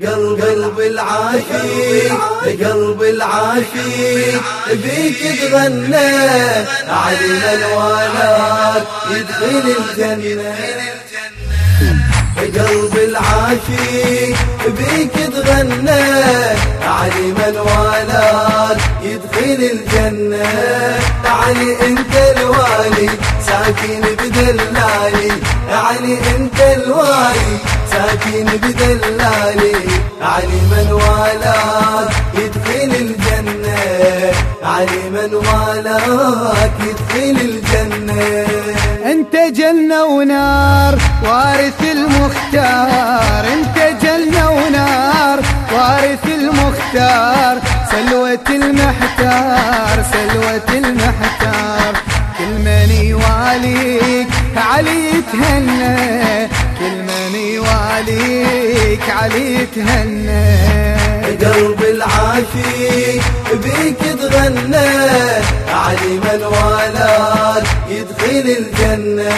قلب العاشق قلب العاشق بيك تغنى علم الوالات يدخل الجنة. قلب العاشق بيك تغنى علم الوالات يدخل الجنة. علي انت الوالي ساكن بدلالي علي انت الوالي ساكن بدلالي علي من والاك يدخل الجنة. علي من والاك يدخل الجنة. انت جنة ونار وارث المختار. انت جنة ونار وارث المختار. سلوة المحتار سلوة المحتار. علي يتهنى كل من يواليك علي تهنى. قلب العاشق بيك تغنى علي من والاد يدخل الجنة.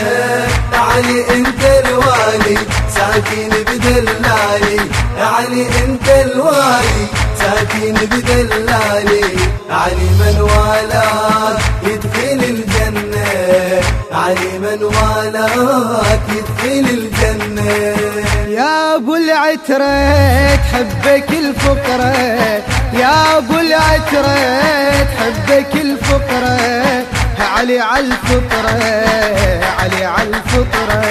علي أنت الوالي ساكن بدلالي. علي أنت الوالي ساكن بدلالي. علي من علي من والاك يدخل الجنة. يا أبو العترة تحبك الفقرة. يا أبو العترة تحبك الفقرة. علي على الفطرة علي على الفطرة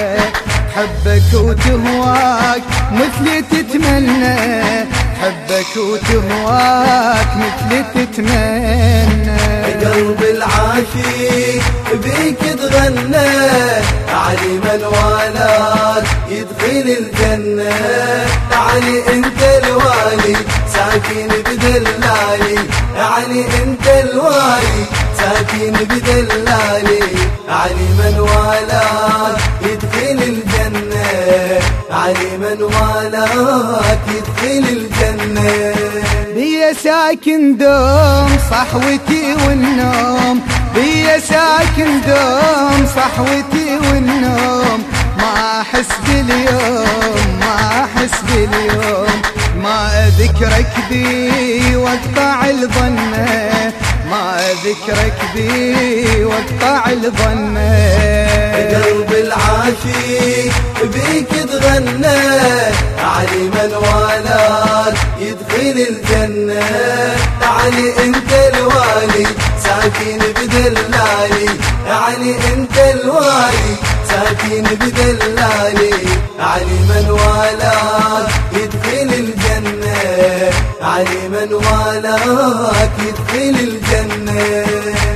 حبك وتهواك مثل تتمنى. حبك وتهواك مثل تتمنى. قلب العاشق بيك تغنى علي من والاد يدخل الجنة. علي أنت الوالي ساكن بدلالي. علي أنت الوالي ساكن بدلالي. علي من والاد يدخل الجنة. علي من والاد يدخل الجنة. ساكن دوم صحوتي والنوم. بيا ساكن دوم صحوتي والنوم. ما أحس باليوم ما أحس باليوم. ما أذكرك بي وأقطع الظنه ما أذكرك بي وأقطع الظنه قلب العاشق بيك تغنى علي من والاد يدخل الجنة. علي أنت الوالي ساكن بدلالي. علي أنت الوالي ساكن بدلالي. علي من والاد يدخل الجنة. علي من والاد يدخل الجنة.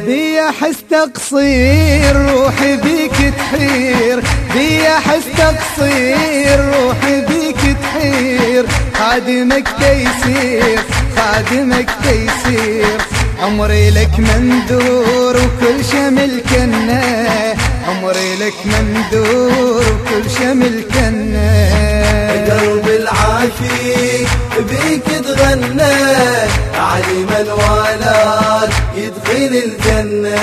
بي احس تقصير روحي بيك تحير. بي احس تقصير روحي بيك تحير. خادمك تيسير خادمك تيسير عمري لك مندور وكل شمل كنه عمري لك مندور وكل شمل كنه قلب العاشق بيك تغنى علي من والاد يدخل الجنة.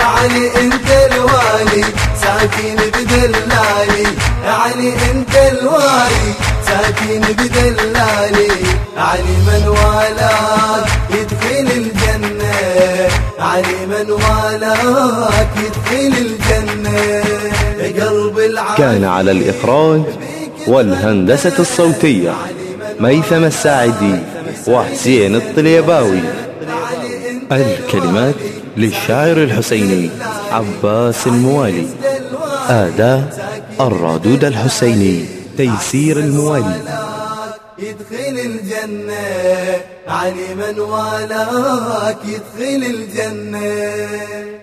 علي أنت الوالي ساكن بدلالي. علي أنت الوالي. ساكن بدلالي علي من والاد يدخل الجنة. علي من والاد يدخل الجنة. قلب كان على الإخراج والهندسة الصوتية ميثم الساعدي وحسين الطليباوي. الكلمات للشاعر الحسيني عباس الموالي. آداء الرادود الحسيني. تيسير الموالي يدخل الجنة علي من والاك يدخل الجنة.